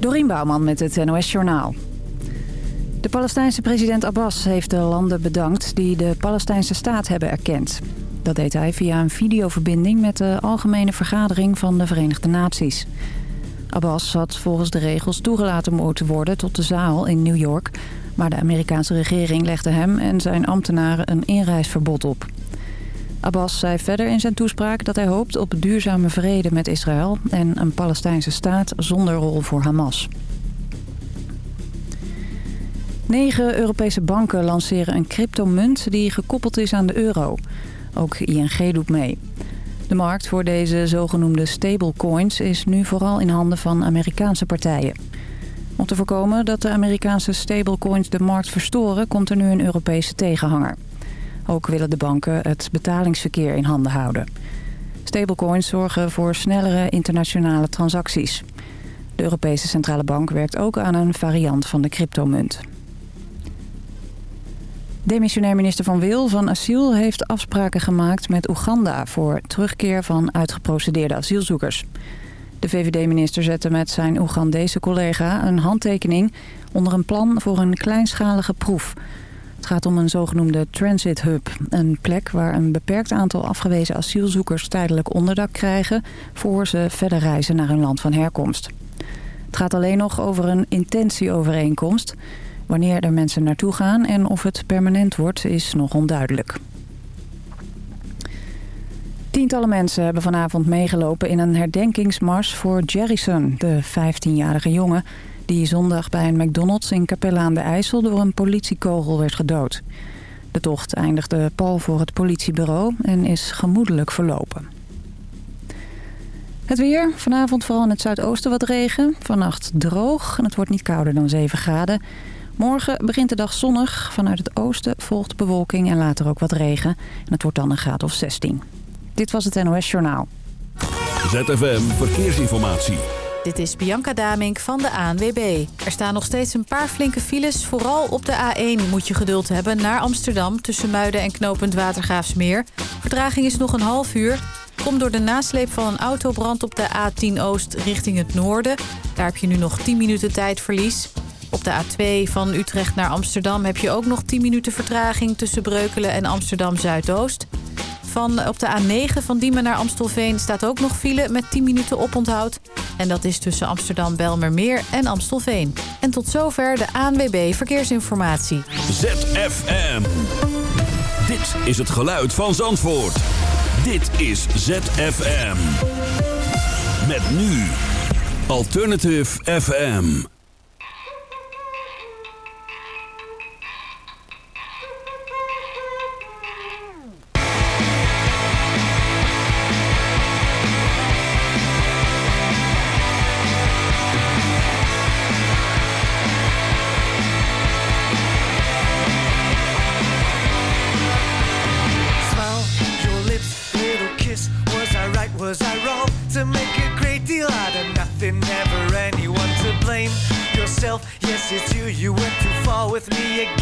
Dorien Bouwman met het NOS Journaal. De Palestijnse president Abbas heeft de landen bedankt die de Palestijnse staat hebben erkend. Dat deed hij via een videoverbinding met de Algemene Vergadering van de Verenigde Naties. Abbas had volgens de regels toegelaten moeten worden tot de zaal in New York... maar de Amerikaanse regering legde hem en zijn ambtenaren een inreisverbod op. Abbas zei verder in zijn toespraak dat hij hoopt op duurzame vrede met Israël... en een Palestijnse staat zonder rol voor Hamas. Negen Europese banken lanceren een cryptomunt die gekoppeld is aan de euro. Ook ING doet mee. De markt voor deze zogenoemde stablecoins is nu vooral in handen van Amerikaanse partijen. Om te voorkomen dat de Amerikaanse stablecoins de markt verstoren... komt er nu een Europese tegenhanger. Ook willen de banken het betalingsverkeer in handen houden. Stablecoins zorgen voor snellere internationale transacties. De Europese Centrale Bank werkt ook aan een variant van de cryptomunt. Demissionair minister Van Wil van Asiel heeft afspraken gemaakt met Oeganda... voor terugkeer van uitgeprocedeerde asielzoekers. De VVD-minister zette met zijn Oegandese collega een handtekening... onder een plan voor een kleinschalige proef. Het gaat om een zogenoemde transit hub. Een plek waar een beperkt aantal afgewezen asielzoekers tijdelijk onderdak krijgen... voor ze verder reizen naar hun land van herkomst. Het gaat alleen nog over een intentieovereenkomst... Wanneer er mensen naartoe gaan en of het permanent wordt is nog onduidelijk. Tientallen mensen hebben vanavond meegelopen in een herdenkingsmars voor Jerryson, de 15-jarige jongen... die zondag bij een McDonald's in Capelle aan de IJssel door een politiekogel werd gedood. De tocht eindigde pal voor het politiebureau en is gemoedelijk verlopen. Het weer. Vanavond vooral in het zuidoosten wat regen. Vannacht droog en het wordt niet kouder dan 7 graden. Morgen begint de dag zonnig. Vanuit het oosten volgt bewolking en later ook wat regen. En het wordt dan een graad of 16. Dit was het NOS Journaal. ZFM Verkeersinformatie. Dit is Bianca Damink van de ANWB. Er staan nog steeds een paar flinke files. Vooral op de A1 moet je geduld hebben naar Amsterdam... tussen Muiden en knooppunt Watergraafsmeer. Vertraging is nog een half uur. Komt door de nasleep van een autobrand op de A10 Oost richting het noorden. Daar heb je nu nog 10 minuten tijdverlies. Op de A2 van Utrecht naar Amsterdam heb je ook nog 10 minuten vertraging... tussen Breukelen en Amsterdam Zuidoost. Van op de A9 van Diemen naar Amstelveen staat ook nog file met 10 minuten oponthoud. En dat is tussen Amsterdam Belmermeer en Amstelveen. En tot zover de ANWB Verkeersinformatie. ZFM. Dit is het geluid van Zandvoort. Dit is ZFM. Met nu Alternative FM. With me again,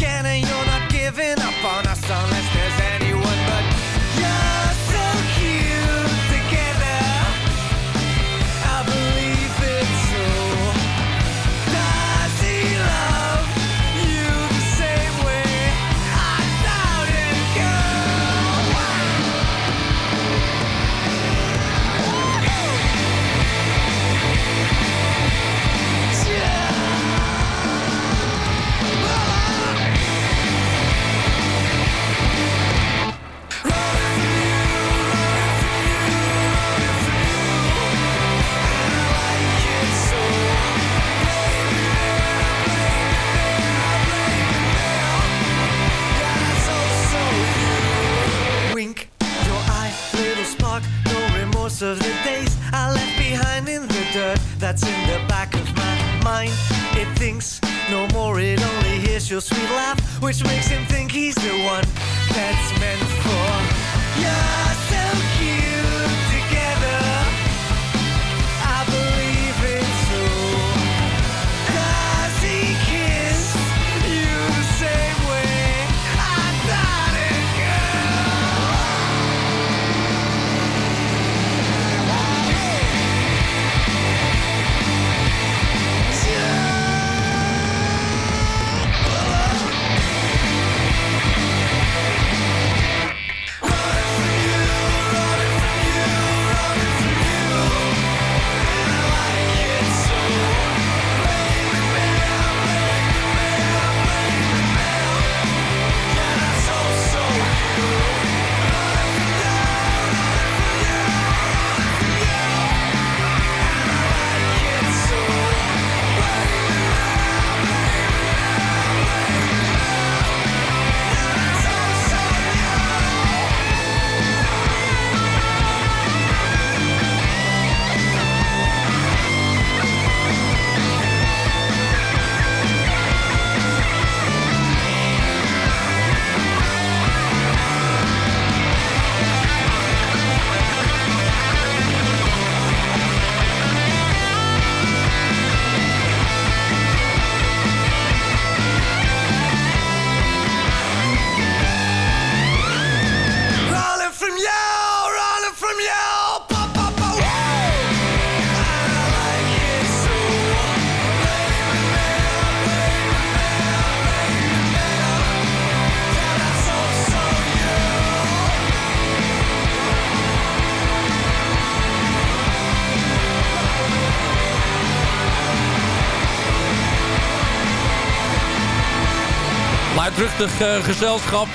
luidruchtig gezelschap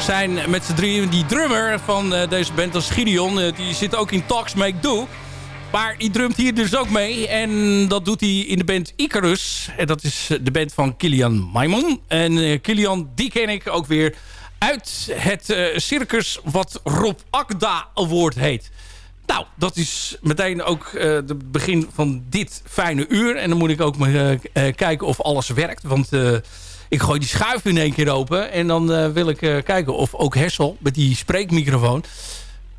zijn met z'n drieën. Die drummer van deze band, is Gideon, die zit ook in Talks Make Do. Maar die drumt hier dus ook mee. En dat doet hij in de band Icarus. En dat is de band van Kilian Maimon. En Kilian, die ken ik ook weer uit het circus wat Rob Akda Award heet. Nou, dat is meteen ook het begin van dit fijne uur. En dan moet ik ook maar kijken of alles werkt. Want ik gooi die schuif in één keer open. En dan wil ik kijken of ook Hessel met die spreekmicrofoon...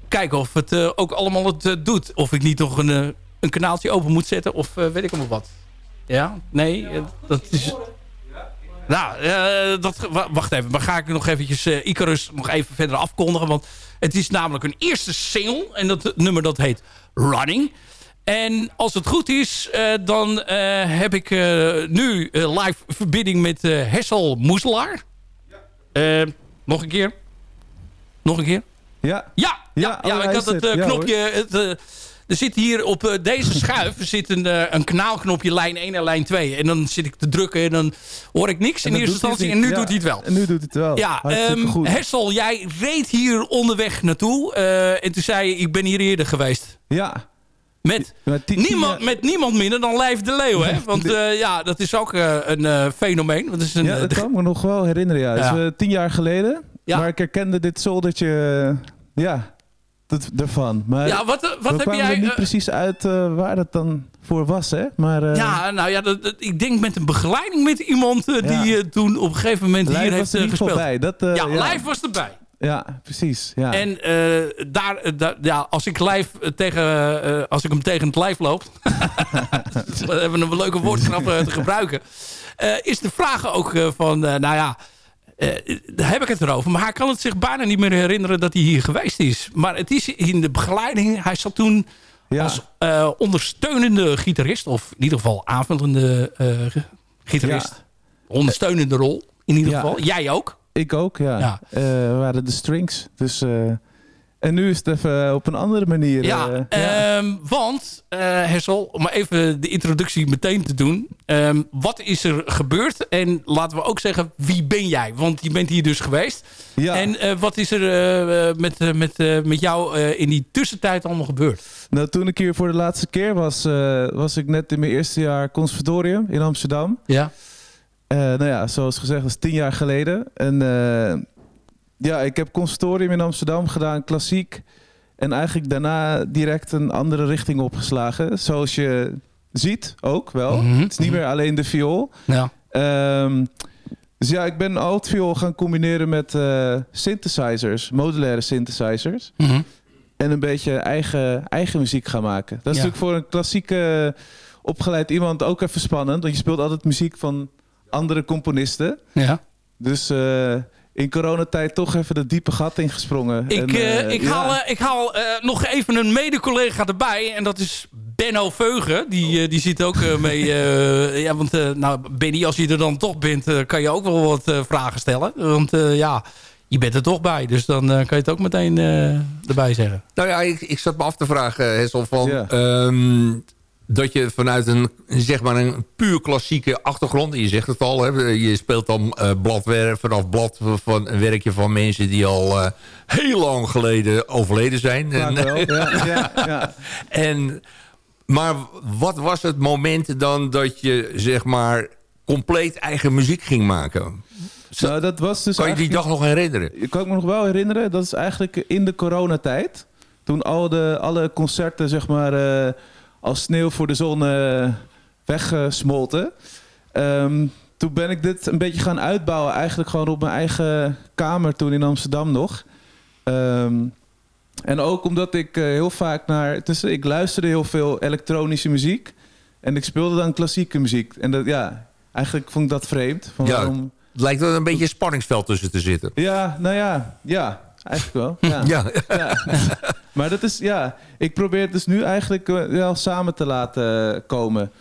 kijken of het ook allemaal het doet. Of ik niet nog een, een kanaaltje open moet zetten. Of weet ik allemaal wat. Ja? Nee? dat is... Nou, dat, wacht even. Dan ga ik nog eventjes Icarus nog even verder afkondigen. Want het is namelijk een eerste single. En dat nummer dat heet Running. En als het goed is, uh, dan uh, heb ik uh, nu live verbinding met Hessel Moeselaar. Ja. nog een keer. Nog een keer. Ja. Ja, ja, ja, ja ik had het knopje... Het, er zit hier op deze schuif zit een, een kanaalknopje lijn 1 en lijn 2. En dan zit ik te drukken en dan hoor ik niks in eerste instantie. En nu doet hij het wel. En nu doet hij het wel. Ja, um, Hessel, jij reed hier onderweg naartoe. En toen zei je, ik ben hier eerder geweest. Ja. Met, niemand, met niemand minder dan Lijf de Leeuw. Hè? Want uh, ja, dat is ook uh, een uh, fenomeen. Dat is een, ja, dat kan me nog wel herinneren. Ja. ja. Dus, tien jaar geleden. Ja. Maar ik herkende dit zoldertje... ja, dat, ervan. Maar ja, wat, wat heb jij... er niet precies uit waar dat dan voor was, hè? Maar, ja, nou ja, dat, dat, ik denk met een begeleiding met iemand die toen op een gegeven moment hier heeft gespeeld. Bij. Dat, ja, ja, live was erbij. Ja, precies. Ja. En daar, daar, ja, als ik live tegen, als ik hem tegen het live loop, we hebben een leuke woordgrap te gebruiken, is de vraag ook van, nou ja, daar heb ik het erover. Maar hij kan het zich bijna niet meer herinneren dat hij hier geweest is. Maar het is in de begeleiding. Hij zat toen ja. als ondersteunende gitarist. Of in ieder geval aanvullende gitarist. Ja. Ondersteunende rol. In ieder geval. Jij ook. Ik ook, ja. we waren de strings. Dus... En nu is het even op een andere manier. Ja, ja. Um, want uh, Hessel, om even de introductie meteen te doen. Um, wat is er gebeurd? En laten we ook zeggen, wie ben jij? Want je bent hier dus geweest. Ja. En wat is er met, met, met jou in die tussentijd allemaal gebeurd? Nou, toen ik hier voor de laatste keer was, was ik net in mijn eerste jaar conservatorium in Amsterdam. Ja. Nou ja, zoals gezegd, dat is tien jaar geleden. En ja, ik heb conservatorium in Amsterdam gedaan, klassiek. En eigenlijk daarna direct een andere richting opgeslagen. Zoals je ziet ook wel. Mhm. Het is niet meer alleen de viool. Ja. Um, dus ja, ik ben altviool gaan combineren met uh, synthesizers, modulaire synthesizers. Mm -hmm. En een beetje eigen, eigen muziek gaan maken. Dat is ja. natuurlijk voor een klassieke opgeleid iemand ook even spannend. Want je speelt altijd muziek van andere componisten. Ja. Dus uh, in coronatijd toch even de diepe gat ingesprongen. Ik, en, uh, ik, ja. haal, ik haal uh, nog even een mede-collega erbij. En dat is Benno Veugen. Die, die zit ook mee. ja, want nou, Benny, als je er dan toch bent... kan je ook wel wat vragen stellen. Want ja, je bent er toch bij. Dus dan kan je het ook meteen erbij zeggen. Nou ja, ik, ik zat me af te vragen, Hessel, van... Ja. Um, dat je vanuit een, zeg maar een puur klassieke achtergrond... je zegt het al, hè, je speelt dan uh, bladwerk vanaf blad van een werkje van mensen... die al uh, heel lang geleden overleden zijn. En, wel, ja, ja, ja. en, maar wat was het moment dan dat je zeg maar compleet eigen muziek ging maken? Zo, nou, dat was dus kan je die dag nog herinneren? Kan ik me nog wel herinneren. Dat is eigenlijk in de coronatijd. Toen al de, alle concerten zeg maar... Uh, als sneeuw voor de zon uh, weggesmolten. Um, toen ben ik dit een beetje gaan uitbouwen. Eigenlijk gewoon op mijn eigen kamer toen in Amsterdam nog. Um, en ook omdat ik uh, heel vaak naar... Dus ik luisterde heel veel elektronische muziek. En ik speelde dan klassieke muziek. En dat, ja, eigenlijk vond ik dat vreemd. Van ja, waarom... Het lijkt er een beetje een spanningsveld tussen te zitten. Ja, nou ja, ja. Eigenlijk wel. Ja. ja. ja. Maar dat is, ja, ik probeer het dus nu eigenlijk wel samen te laten komen.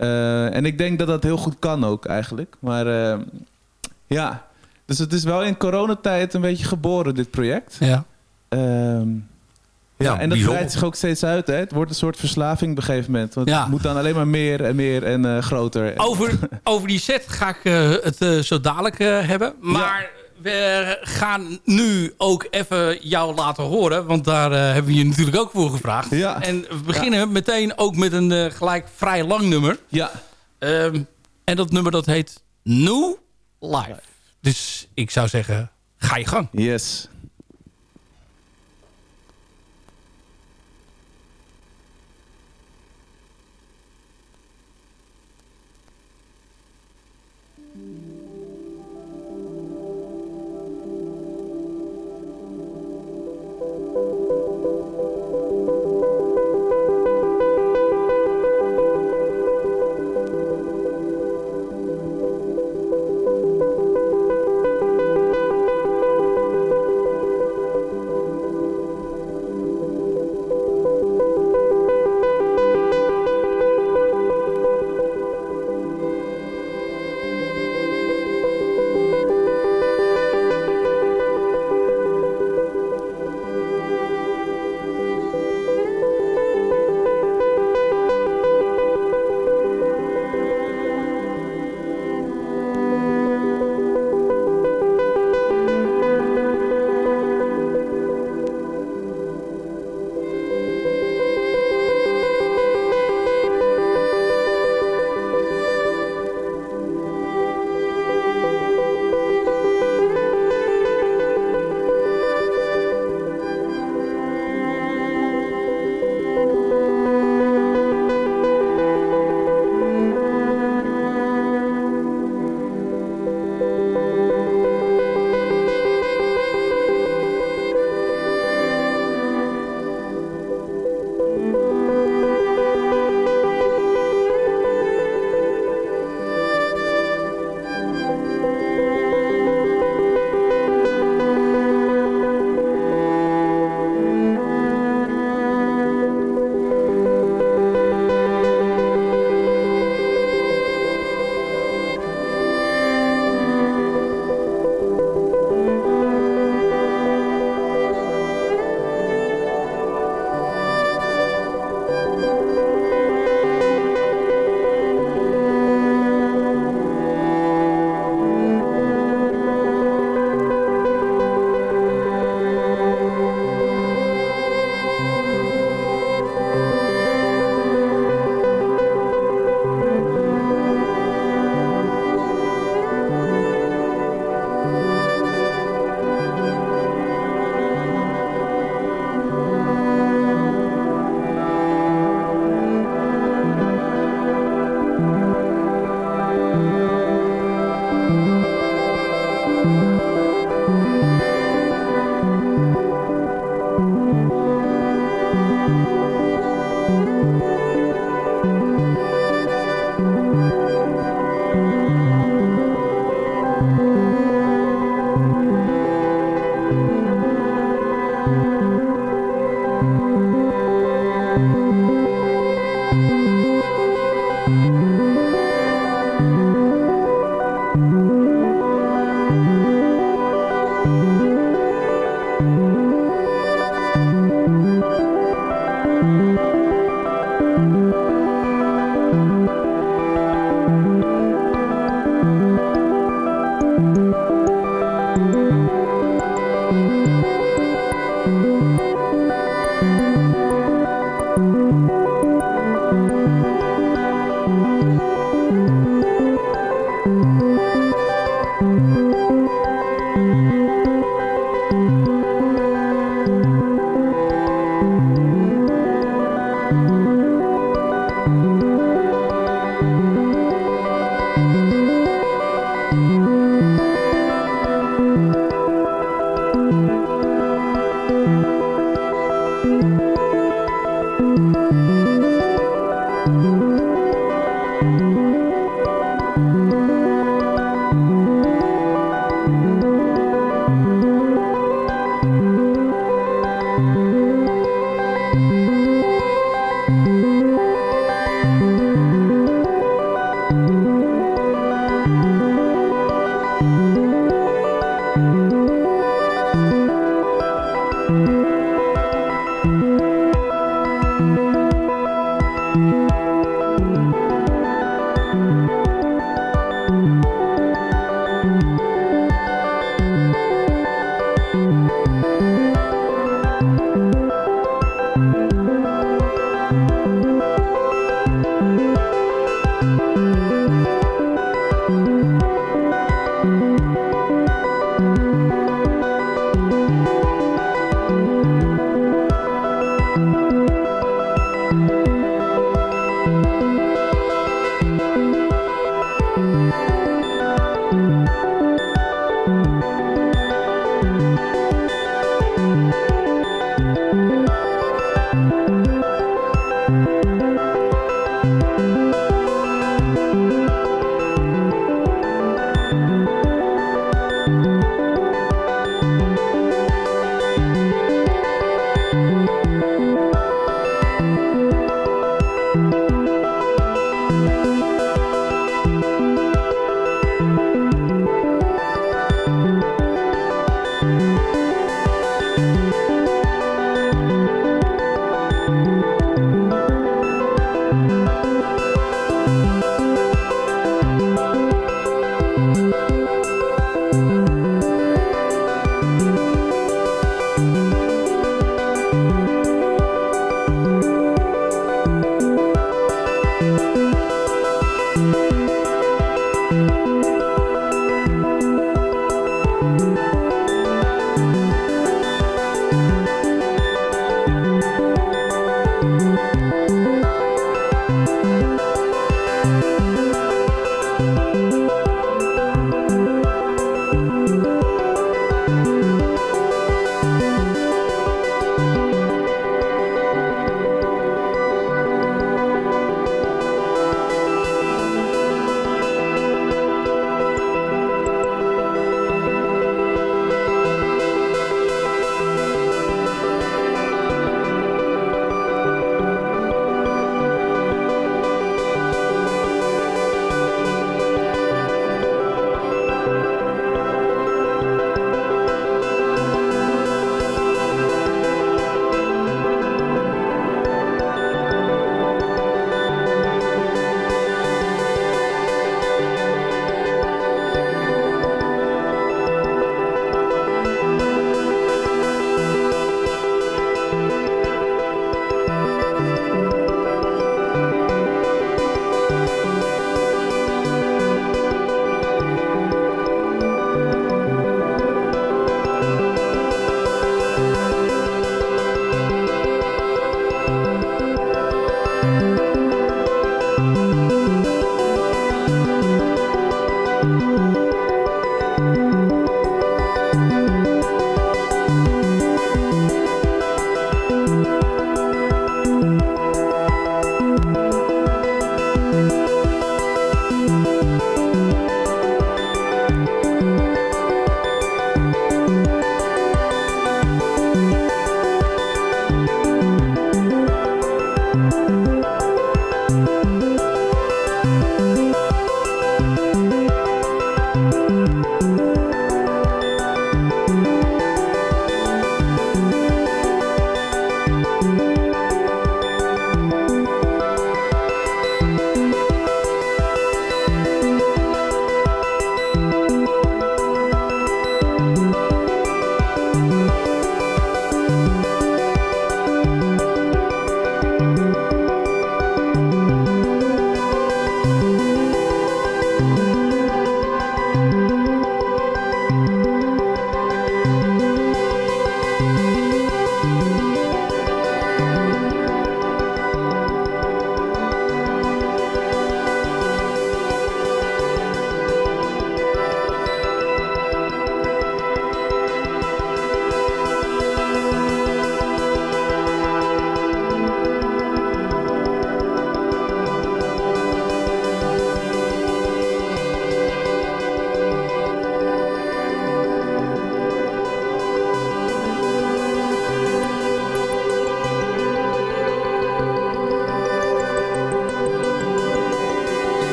Uh, en ik denk dat dat heel goed kan ook eigenlijk. Maar uh, ja, dus het is wel in coronatijd een beetje geboren, dit project. Ja. Uh, Ja, en dat breidt zich ook steeds uit. Hè? Het wordt een soort verslaving op een gegeven moment. Want Ja. het moet dan alleen maar meer en meer en eh, groter. Over, over die set ga ik eh, het eh, zo dadelijk eh, hebben. Maar we gaan nu ook even jou laten horen. Want daar eh, hebben we je natuurlijk ook voor gevraagd. Ja. En we beginnen meteen ook met een eh, gelijk vrij lang nummer. Ja. Ehm, en dat nummer dat heet New Life. Dus ik zou zeggen, ga je gang. Yes.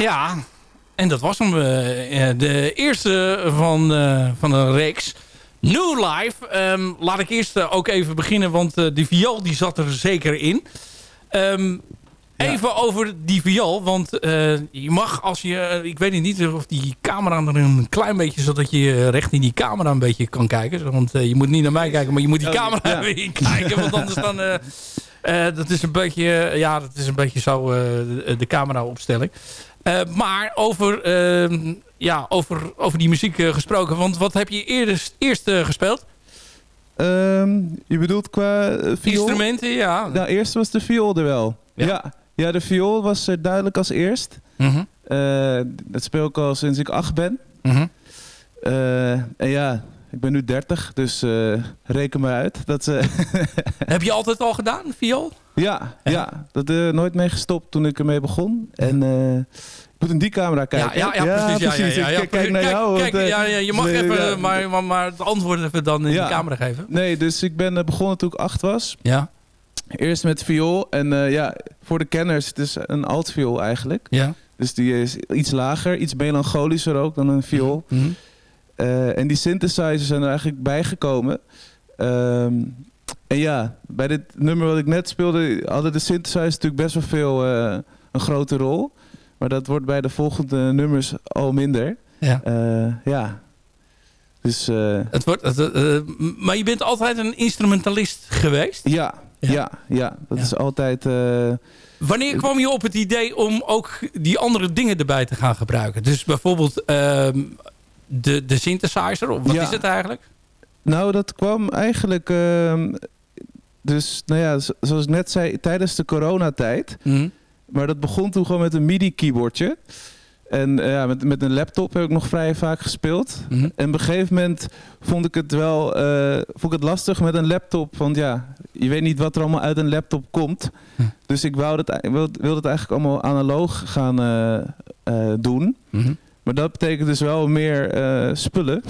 Ja, en dat was hem. de eerste van, van een reeks. New Life. Ehm, laat ik eerst ook even beginnen, want die viool die zat er zeker in. Um, Even over die viool, want uh, je mag als je... ik weet niet of die camera er een klein beetje... zodat je recht in die camera een beetje kan kijken. Want uh, je moet niet naar mij kijken, maar je moet die oh, camera ja. weer kijken. Want anders dan... Uh, dat is een beetje... ja, dat is een beetje zo de, de camera-opstelling. maar over, ehm, ja, over, over die muziek gesproken. Want wat heb je eerst, eerst gespeeld? Um, je bedoelt qua viool? Instrumenten, ja. Nou, eerst was de viool er wel. ja. Ja, de viool was er duidelijk als eerst. Mm dat speel ik al sinds ik acht ben. Mhm. Eh, en ja, ik ben nu 30, dus reken maar uit. Dat, Heb je altijd al gedaan, viool? Ja, ja. dat er nooit mee gestopt toen ik ermee begon. En ik moet in die camera kijken. Ja, ja, ja, precies. precies. Ja, ja, kijk, naar jou. Kijk, ja, ja, je mag even, maar, maar, maar, het antwoord even dan in de camera geven. Nee, dus ik ben begonnen toen ik acht was. Ja. Eerst met viool. En uh, ja, voor de kenners, het is een altviool eigenlijk. Ja. Dus die is iets lager, iets melancholischer ook dan een viool. Mm -hmm. uh, en die synthesizers zijn er eigenlijk bijgekomen. Um, en ja, bij dit nummer wat ik net speelde, hadden de synthesizers natuurlijk best wel veel uh, een grote rol. Maar dat wordt bij de volgende nummers al minder. Ja. ja. Dus, het wordt, maar je bent altijd een instrumentalist geweest? Ja, ja, ja, dat is altijd... Wanneer kwam je op het idee om ook die andere dingen erbij te gaan gebruiken? Dus bijvoorbeeld uh, de, de synthesizer, of wat is het eigenlijk? Nou, dat kwam eigenlijk... Uh, dus, nou ja, zoals ik net zei, tijdens de coronatijd. Mm. Maar dat begon toen gewoon met een MIDI-keyboardje. En uh, ja, met, met een laptop heb ik nog vrij vaak gespeeld. Mm -hmm. En op een gegeven moment vond ik het wel uh, vond ik het lastig met een laptop. Want ja, je weet niet wat er allemaal uit een laptop komt. Hm. Dus ik wou dat, wilde, wilde het eigenlijk allemaal analoog gaan uh, doen. Mm -hmm. Maar dat betekent dus wel meer spullen.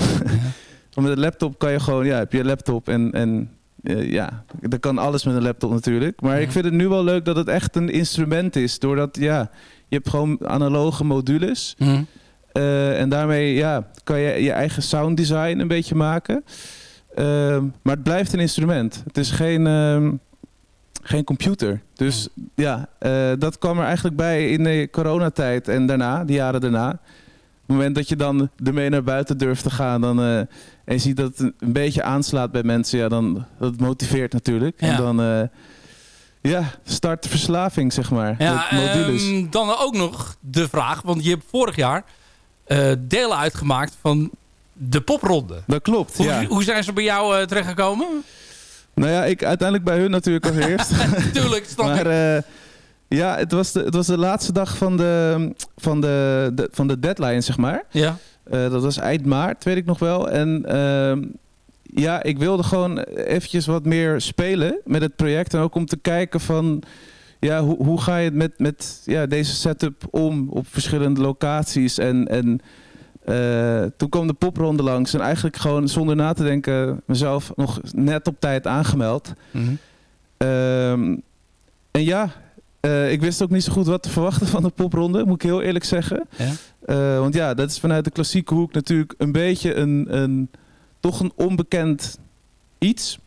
Want met een laptop kan je gewoon, ja, heb je een laptop en, en ja, dan kan alles met een laptop natuurlijk. Maar ik vind het nu wel leuk dat het echt een instrument is. Doordat, ja, je hebt gewoon analoge modules. Mm. Uh, en daarmee ja, kan je je eigen sound design een beetje maken. Uh, maar het blijft een instrument. Het is geen, uh, geen computer. Dus ja, uh, dat kwam er eigenlijk bij in de coronatijd en daarna, die jaren daarna. Op het moment dat je dan ermee naar buiten durft te gaan dan, en je ziet dat het een beetje aanslaat bij mensen, ja, dan, dat motiveert natuurlijk. Ja. En dan ja, start verslaving, zeg maar. Ja, um, dan ook nog de vraag, want je hebt vorig jaar uh, delen uitgemaakt van de popronde. Dat klopt, hoe, ja. hoe zijn ze bij jou uh, terechtgekomen? Nou ja, ik uiteindelijk bij hun natuurlijk als eerst. Tuurlijk, snap maar, ja, het was, de, het was de laatste dag van de, van de, de van de deadline, zeg maar. Ja. Dat was eind maart, weet ik nog wel. En ehm, ja, ik wilde gewoon eventjes wat meer spelen met het project. En ook om te kijken van... Ja, hoe, hoe ga je met, met ja, deze setup om op verschillende locaties? En, en uh, toen kwam de popronde langs. En eigenlijk gewoon zonder na te denken... mezelf nog net op tijd aangemeld. Mm -hmm. um, en ja, uh, ik wist ook niet zo goed wat te verwachten van de popronde. Moet ik heel eerlijk zeggen. Ja? Uh, want ja, dat is vanuit de klassieke hoek natuurlijk een beetje een... een toch een onbekend iets,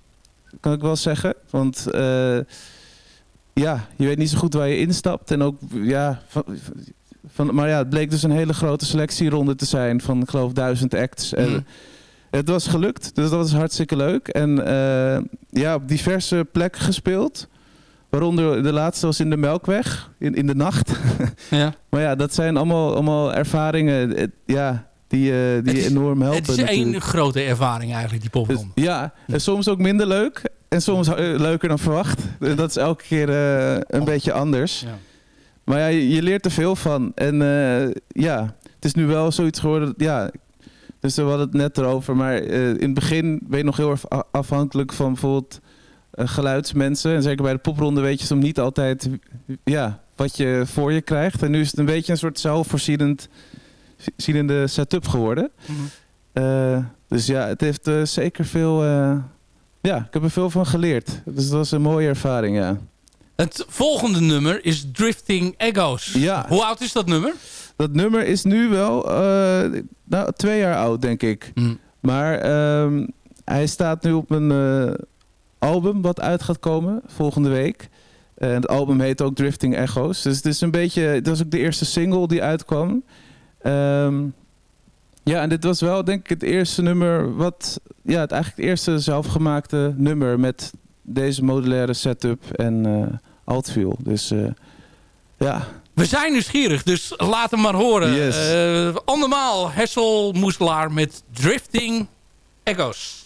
kan ik wel zeggen. Want uh, ja, je weet niet zo goed waar je instapt. En ook, ja, van, van, maar ja, het bleek dus een hele grote selectieronde te zijn van, ik geloof, duizend acts. En, mm. het was gelukt, dus dat was hartstikke leuk. En uh, ja, op diverse plekken gespeeld. Waaronder de laatste was in de Melkweg, in, in de nacht. Ja. maar ja, dat zijn allemaal, allemaal ervaringen. Ja, die, uh, die enorm helpen. Het is één grote ervaring eigenlijk, die popronde. ja, en soms ook minder leuk. En soms uh, leuker dan verwacht. Dat is elke keer uh, een oh. beetje anders. Ja. Maar ja, je, je, leert er veel van. En ja, het is nu wel zoiets geworden... Ja, dus we hadden het net erover. Maar in het begin ben je nog heel erg afhankelijk van bijvoorbeeld geluidsmensen. En zeker bij de popronde weet je soms niet altijd ja, wat je voor je krijgt. En nu is het een beetje een soort zelfvoorzienend zienende setup geworden. Mm -hmm. uh, dus ja, het heeft uh, zeker veel... Uh, ja, ik heb er veel van geleerd. Dus dat was een mooie ervaring, ja. Het volgende nummer is Drifting Echoes. Ja. Hoe oud is dat nummer? Dat nummer is nu wel nou, twee jaar oud, denk ik. Mm. Maar um, hij staat nu op een album wat uit gaat komen volgende week. En het album heet ook Drifting Echoes. Dus het is een beetje... Dat was ook de eerste single die uitkwam. Um, ja, en dit was wel denk ik het eerste nummer wat... Ja, het eigenlijk het eerste zelfgemaakte nummer met deze modulaire setup en uh, altview. Dus uh, ja... We zijn nieuwsgierig, dus laat hem maar horen. Yes. Uh, andermaal Hessel Moeselaar met Drifting Echoes.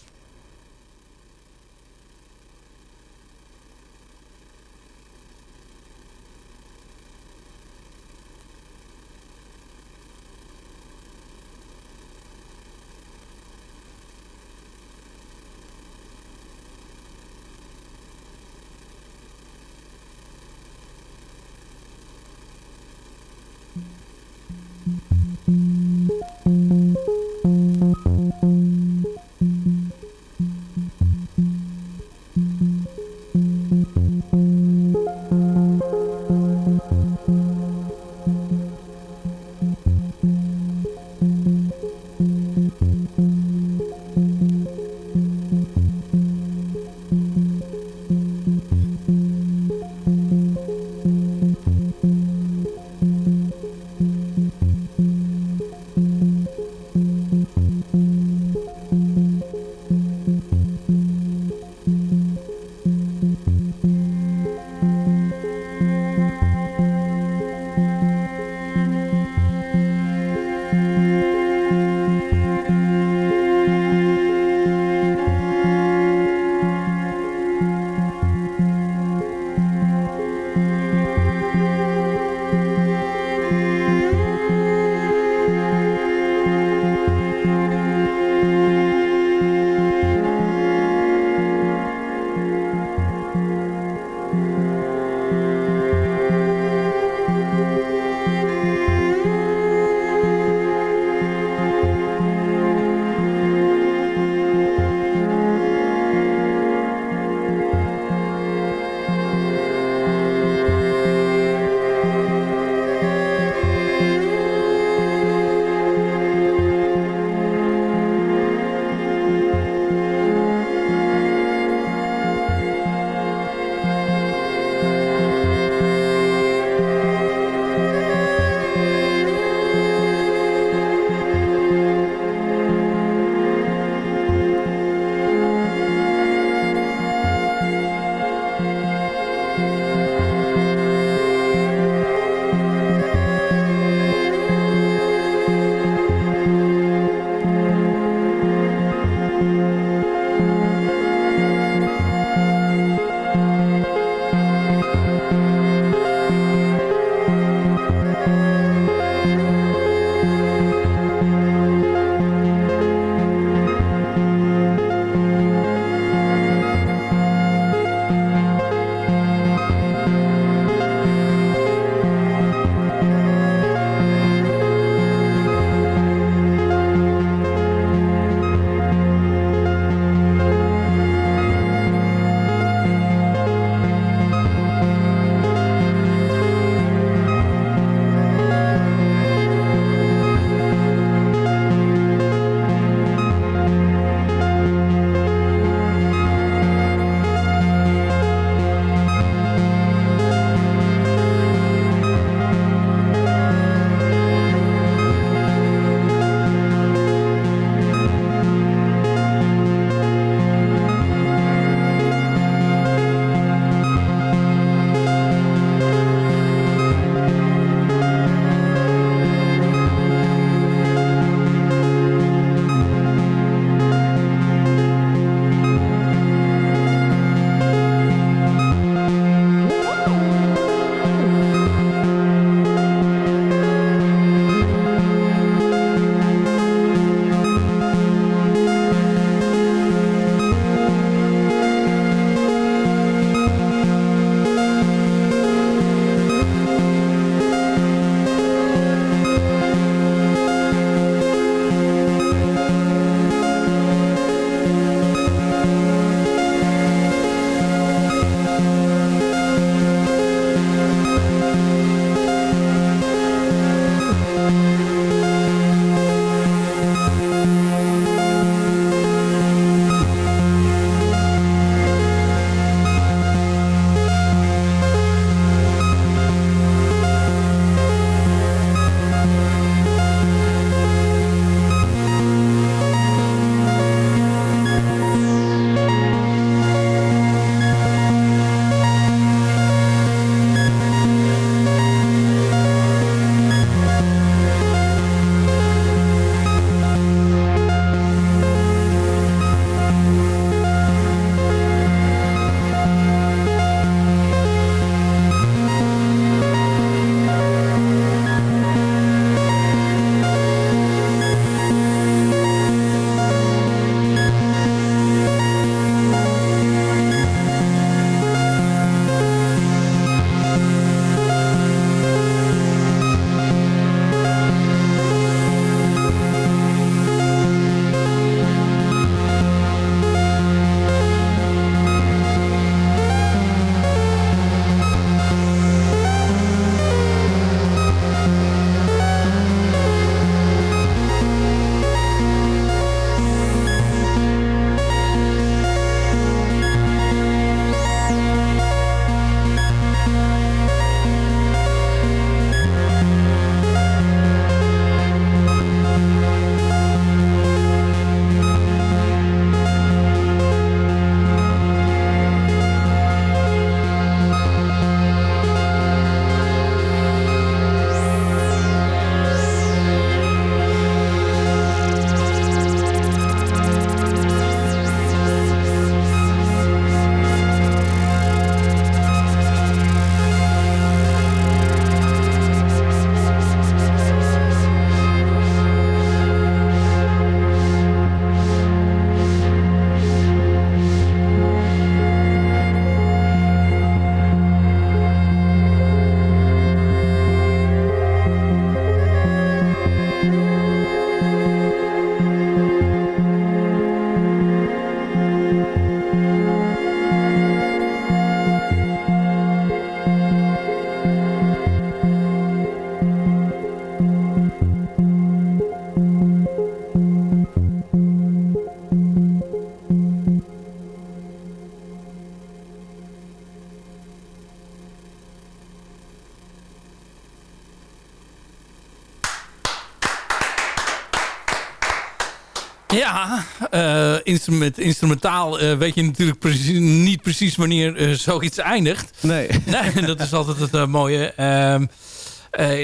Ja, uh, instrument, instrumentaal uh, weet je natuurlijk precies, niet precies wanneer uh, zoiets eindigt. Nee. nee dat is altijd het mooie. Ehm,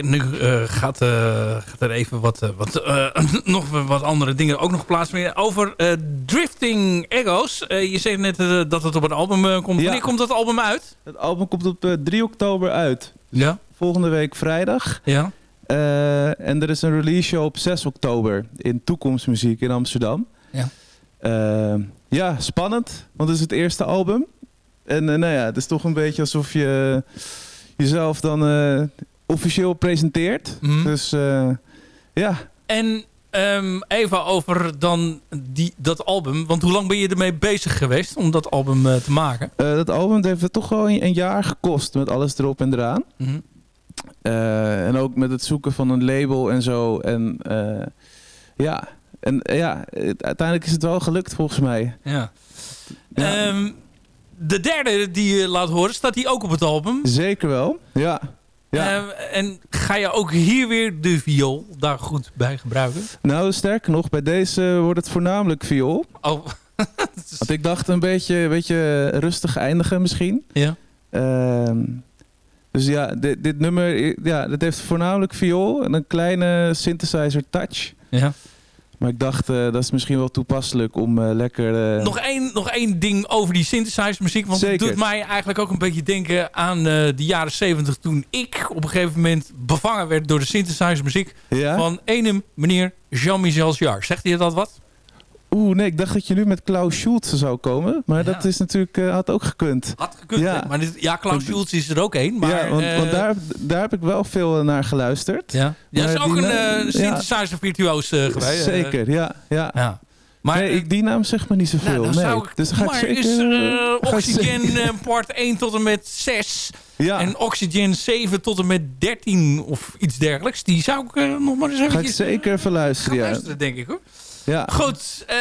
nu gaat, gaat, er even wat, wat, nog wat andere dingen ook nog plaatsvinden. Over Drifting Egos. je zei net dat het op een album komt. Ja. Wanneer komt dat album uit? Het album komt op 3 oktober uit. Ja. Volgende week vrijdag. Ja. Uh, en er is een release show op 6 oktober in Toekomstmuziek in Amsterdam. Ja, uh, ja spannend, want het is het eerste album. En uh, nou ja, het is toch een beetje alsof je jezelf dan officieel presenteert. Mm -hmm. Dus ja. En um, even over dan die, dat album. Want hoe lang ben je ermee bezig geweest om dat album te maken? dat album heeft toch wel een, een, jaar gekost met alles erop en eraan. Mm -hmm. Uh, en ook met het zoeken van een label en zo. En uh, ja, en ja, het, uiteindelijk is het wel gelukt volgens mij. Ja. ja. Um, de derde die je laat horen, staat die ook op het album? Zeker wel, ja. ja. Uh, en ga je ook hier weer de viool daar goed bij gebruiken? Nou, sterker nog, bij deze wordt het voornamelijk viool. Oh. Want ik dacht een beetje, een beetje rustig eindigen misschien. Ja. Uh, dus ja, dit, dit nummer ja, dat heeft voornamelijk viool en een kleine synthesizer touch. Ja. Maar ik dacht, uh, dat is misschien wel toepasselijk om uh, lekker... Uh... Nog, één, nog één ding over die synthesizer muziek. Want Zeker. het doet mij eigenlijk ook een beetje denken aan de jaren 70 toen ik op een gegeven moment bevangen werd door de synthesizer muziek ja? van ene meneer Jean-Michel Jarre. Zegt hij dat wat? Oeh, nee, ik dacht dat je nu met Klaus Schulze zou komen. Maar ja. dat is natuurlijk, uh, had ook gekund. Had gekund, ja. Maar dit, ja, Klaus Schulze is er ook één. Maar, ja, want, uh, want daar, daar heb ik wel veel naar geluisterd. Ja, ja is ook een uh, synthesizer virtuoos geweest. Zeker, ja. ja. ja. Maar nee, ik, die naam zegt me niet zoveel. Nou, nee. ik, dus ga maar ik zeker, is Oxygen part 1 tot en met 6 ja. en Oxygen 7 tot en met 13 of iets dergelijks. Die zou ik uh, nog maar eens even... Ga ik zeker even luisteren, ja. luisteren, denk ik hoor. Ja. Goed, uh,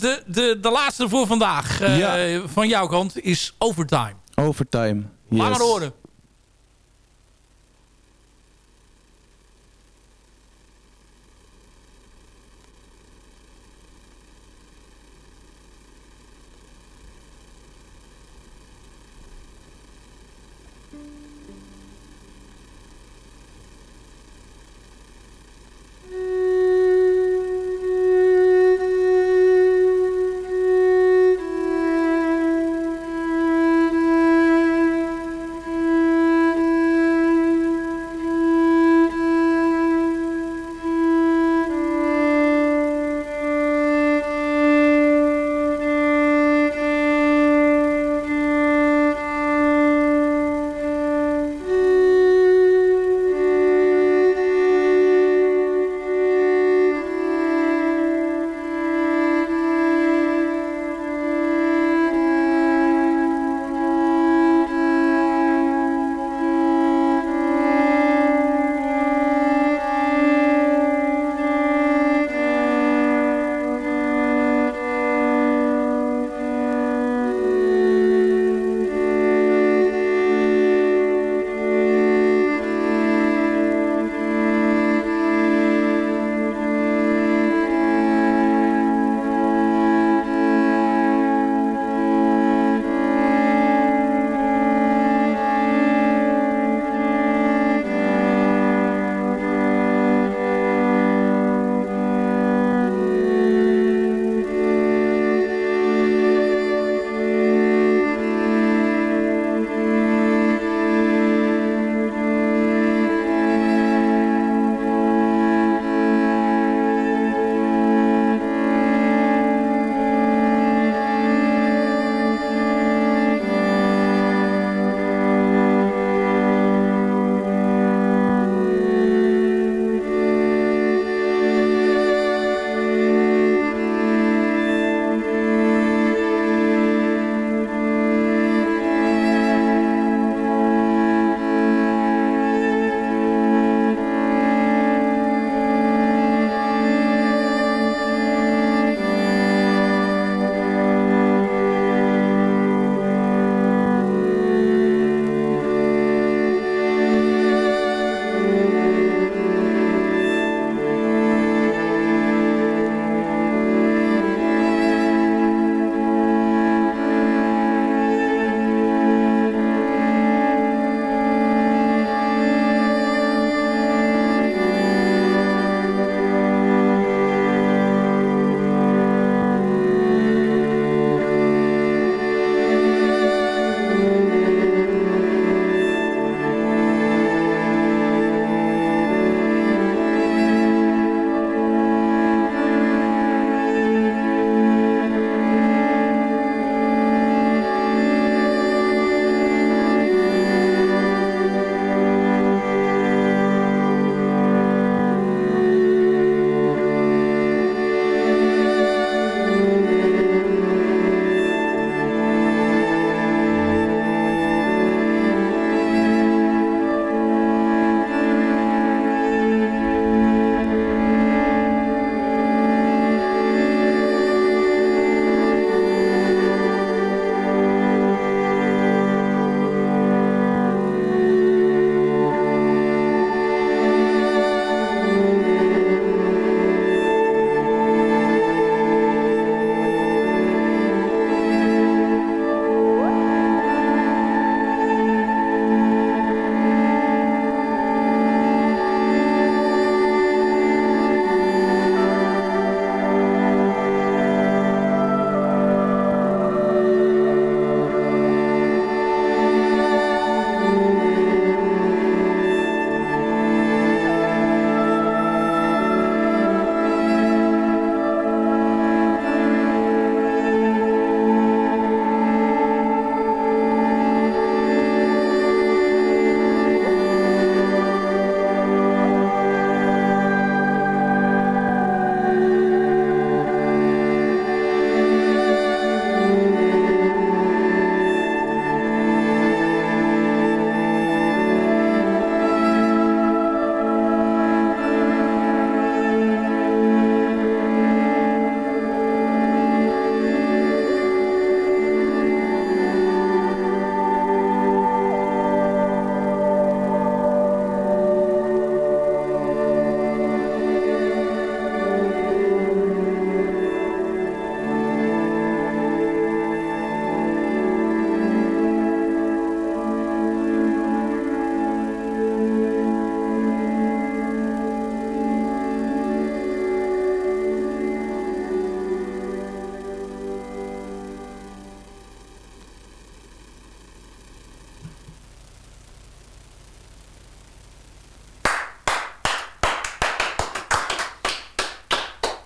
de, de, de laatste voor vandaag ja. van jouw kant is Overtime. Overtime, yes. Laat maar horen.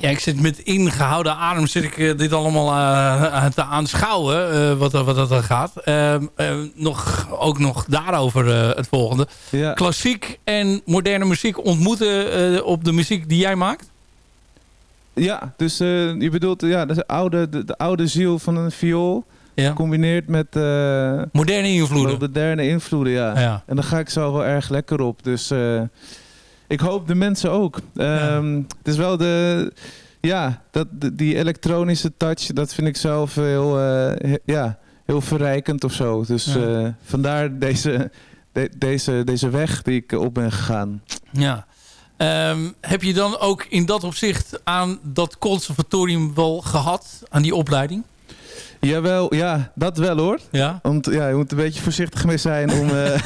Ja, ik zit met ingehouden adem zit ik dit allemaal uh, te aanschouwen, uh, wat, wat dat gaat. Uh, nog, ook nog daarover het volgende. Ja. Klassiek en moderne muziek ontmoeten op de muziek die jij maakt? Ja, dus je bedoelt ja, de, oude, de, de, oude ziel van een viool... Ja. Gecombineerd met... moderne invloeden. Moderne invloeden, ja. ja. En daar ga ik zo wel erg lekker op. Dus ik hoop de mensen ook. Um, Het is wel de... Ja, dat, die elektronische touch, dat vind ik zelf heel, uh, ja, heel verrijkend of zo. Dus ja. uh, vandaar deze, de, deze, deze weg die ik op ben gegaan. Ja. Um, heb je dan ook in dat opzicht aan dat conservatorium wel gehad, aan die opleiding? Jawel, ja, dat wel hoor. Ja? Want ja, je moet een beetje voorzichtig mee zijn om... Uh,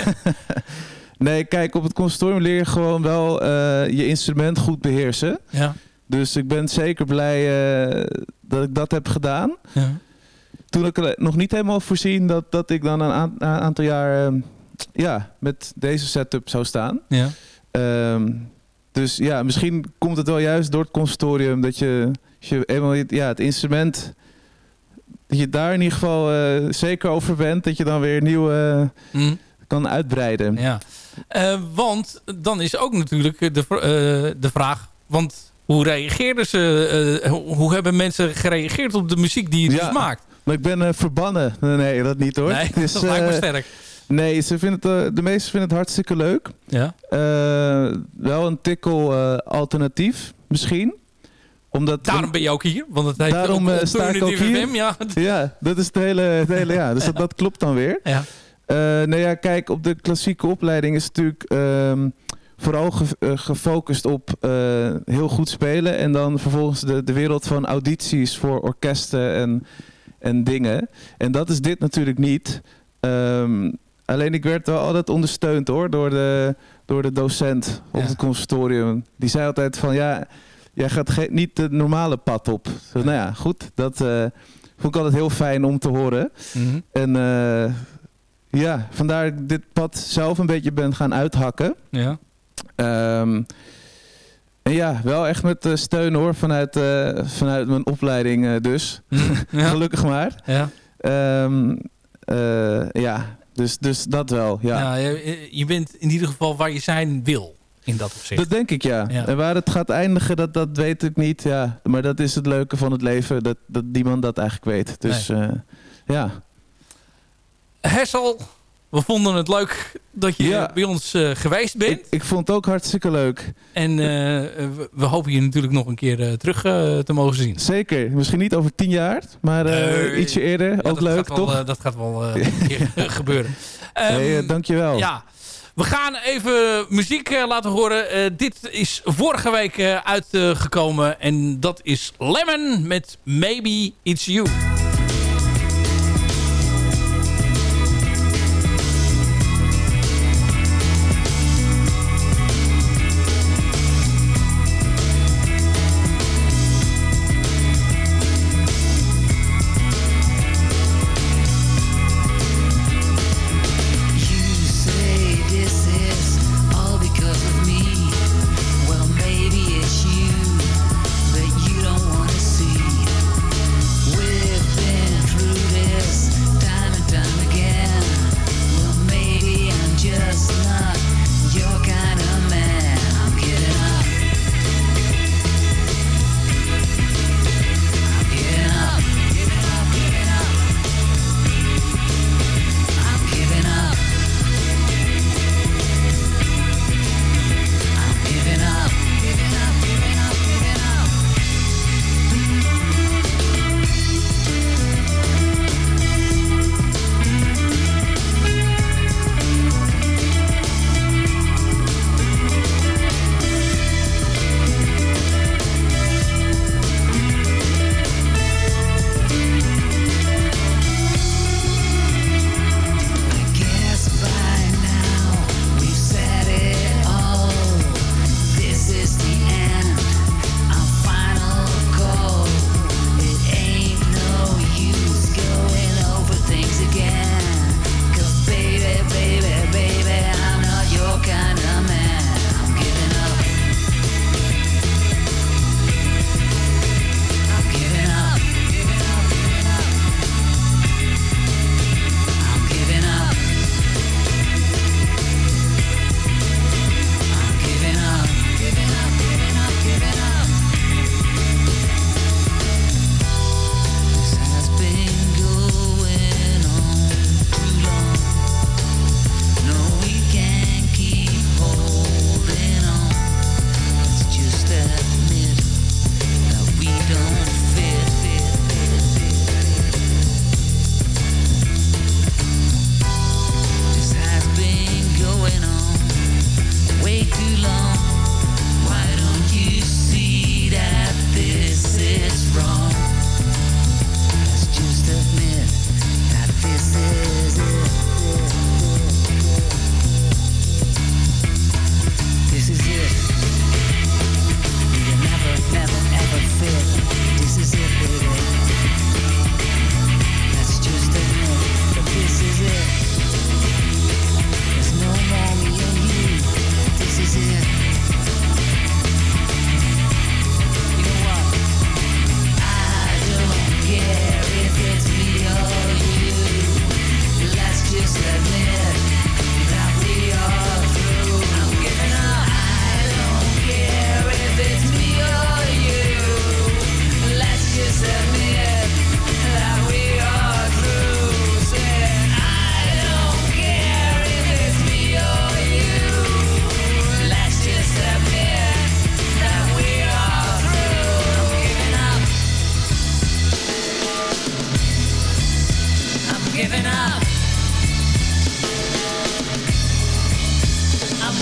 Nee, kijk, op het conservatorium leer je gewoon wel uh, je instrument goed beheersen. Ja. Dus ik ben zeker blij uh, dat ik dat heb gedaan. Ja. Toen ik nog niet helemaal voorzien dat, dat ik dan een, aantal jaar uh, ja, met deze setup zou staan. Ja. Um, dus ja, misschien komt het wel juist door het conservatorium dat je, je eenmaal ja, het instrument dat je daar in ieder geval zeker over bent, dat je dan weer nieuwe mm. Kan uitbreiden. Ja. Uh, want dan is ook natuurlijk de, uh, de vraag... Want hoe reageerden ze? Uh, hoe hebben mensen gereageerd op de muziek die je dus ja, dus maakt? Maar ik ben verbannen. Nee, dat niet hoor. Nee, dus, dat lijkt me sterk. Nee, ze vinden het, de meesten vinden het hartstikke leuk. Ja. wel een tikkel alternatief, misschien omdat Daarom ben je ook hier, want het heet daarom ook sta ik ook hier. ja. ja, dat is het hele, het hele ja. Dus dat, dat klopt dan weer. Ja. Uh, nou ja, kijk, op de klassieke opleiding is het natuurlijk um, vooral ge uh, gefocust op uh, heel goed spelen. En dan vervolgens de, de wereld van audities voor orkesten en, en dingen. En dat is dit natuurlijk niet. Um, alleen ik werd wel altijd ondersteund hoor, door de, door de docent op ja. het conservatorium. Die zei altijd van ja, jij gaat niet het normale pad op. Dus, nou ja, goed, dat vond ik altijd heel fijn om te horen. Mm -hmm. En ja, vandaar dat ik dit pad zelf een beetje ben gaan uithakken. Ja. Um, en ja, wel echt met uh, steun hoor, vanuit, uh, vanuit mijn opleiding uh, dus. Ja. Gelukkig maar. Ja. Um, ja, dus, dus dat wel, ja. ja je, je, bent in ieder geval waar je zijn wil. In dat opzicht. Dat denk ik, ja. ja. En waar het gaat eindigen, dat, dat weet ik niet. Ja. Maar dat is het leuke van het leven, dat, dat niemand dat eigenlijk weet. Dus nee. ja. Hessel, we vonden het leuk dat je ja. bij ons uh, geweest bent. Ik, ik, vond het ook hartstikke leuk. En uh, we, we, hopen je natuurlijk nog een keer uh, terug te mogen zien. Zeker. Misschien niet over tien jaar, maar ietsje eerder. Ja, ook leuk, toch? Wel, dat gaat wel een keer gebeuren. Um, hey, dankjewel. Ja. We gaan even muziek laten horen. dit is vorige week uitgekomen. en dat is Lemon met Maybe It's You.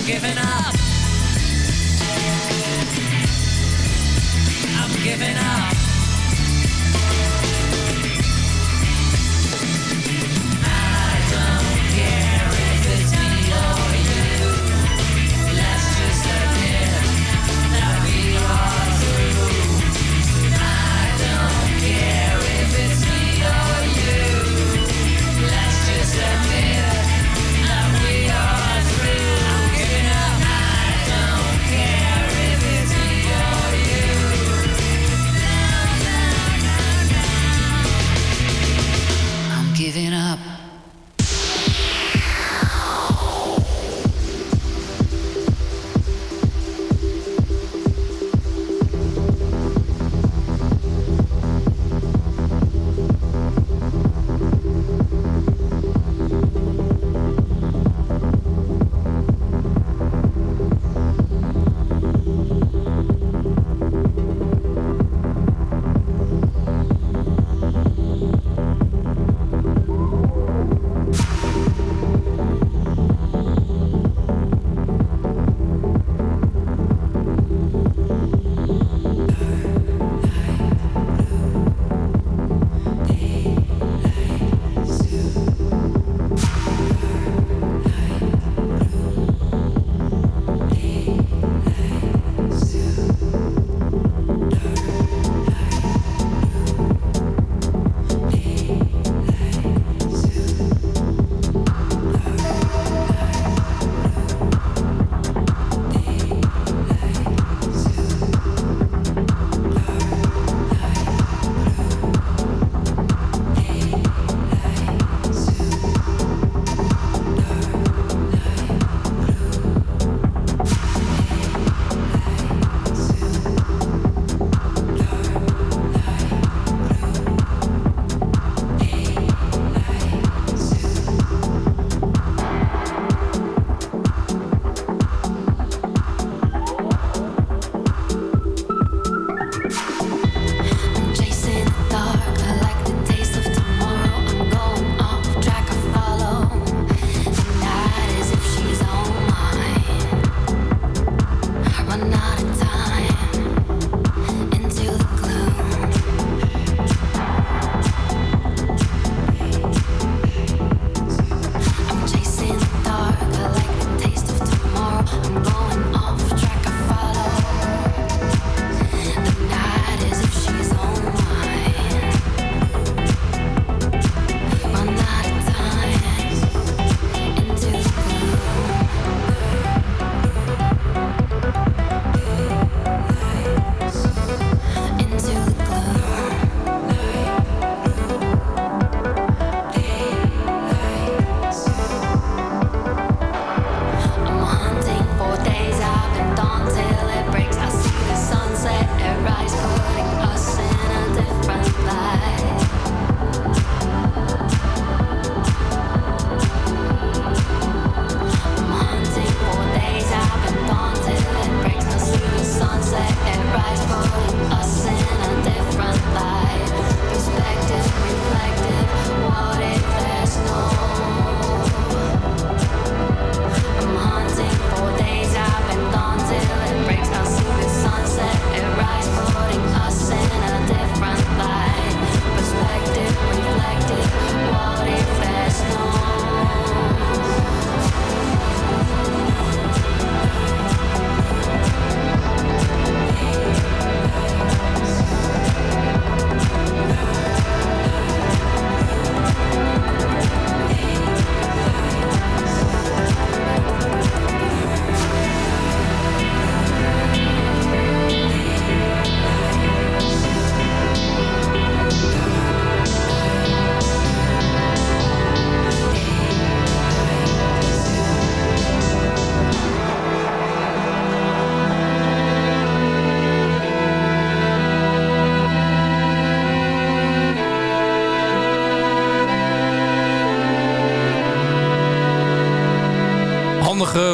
giving up. I'm giving up.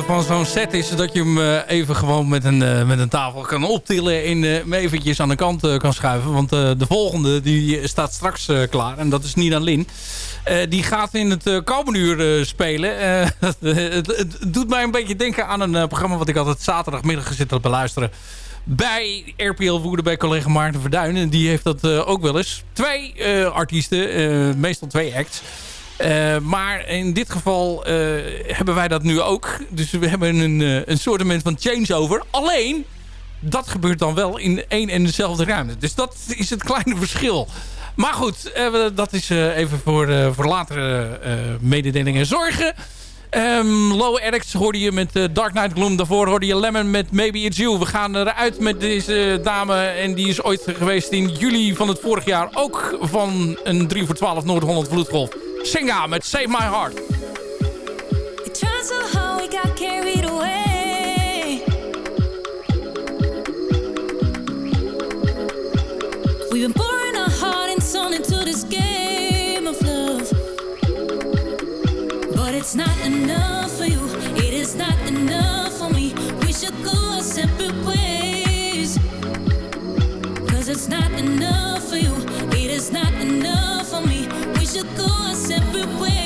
Van zo'n set is... dat je hem even gewoon met een, met een tafel kan optillen... en hem eventjes aan de kant kan schuiven. Want de volgende die staat straks klaar. En dat is Nina Lin. die gaat in het komende uur spelen. Het, doet mij een beetje denken aan een programma... wat ik altijd zaterdagmiddag zit te beluisteren bij RPL Woede bij collega Maarten Verduin. En die heeft dat ook wel eens. Twee artiesten, meestal twee acts. Maar in dit geval hebben wij dat nu ook. Dus we hebben een, een soort van changeover. Alleen, dat gebeurt dan wel in één en dezelfde ruimte. Dus dat is het kleine verschil. Maar goed, dat is even voor, voor latere mededelingen zorgen. Um, Low Addicts hoorde je met uh, Dark Knight Gloom. Daarvoor hoorde je Lemon met Maybe It's You. We gaan eruit met deze dame. En die is ooit geweest in juli van het vorig jaar. Ook van een 3 voor 12 Noord-Holland vloedgolf. Singa met Save My Heart. It so how we got carried away. We've been pouring our heart and soul into this game of love. But it's not enough for you. It is not enough for me. We should go our separate ways. Cause it's not enough for you. It is not enough for me. We should go everywhere.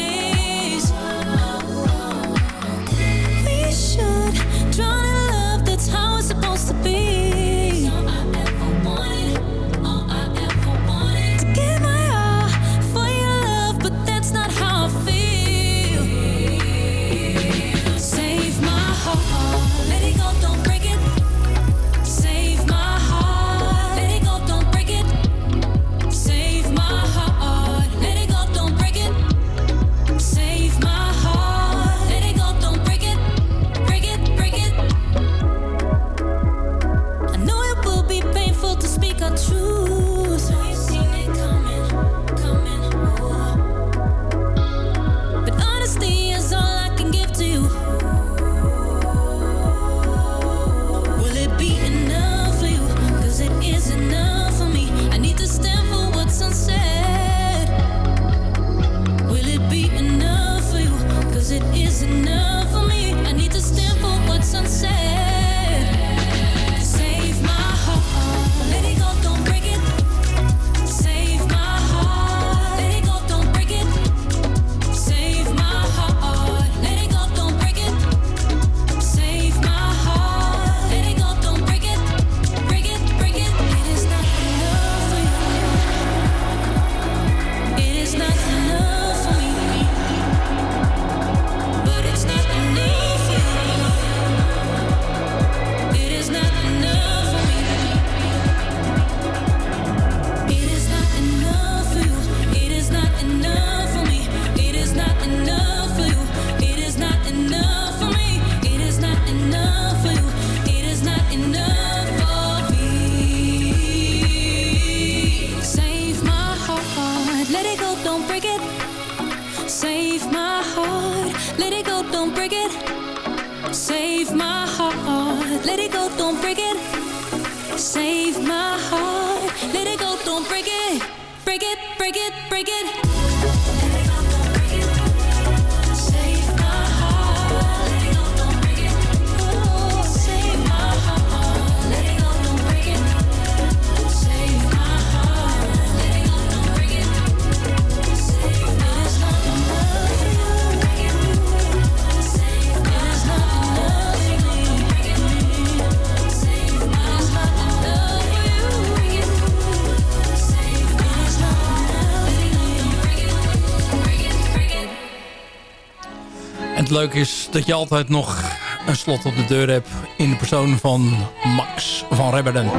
Is dat je altijd nog een slot op de deur hebt... in de persoon van Max van Rebberden.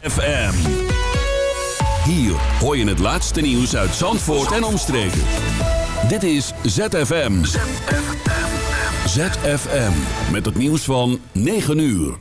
FM. Hier hoor je het laatste nieuws uit Zandvoort en omstreken. Dit is ZFM. ZFM. Met het nieuws van 9 uur.